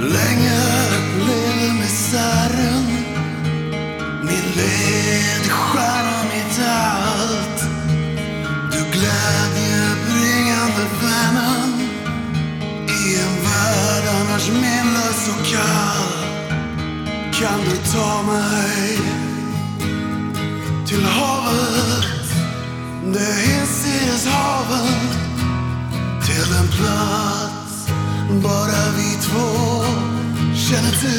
Länge lever misären. Min ledstjärna, mitt allt. Du glädjebringande vännen. I en värld annars menlös och kall. Kan du ta mig till havet? Det hinsides haven. Till en plats bara vi två känner till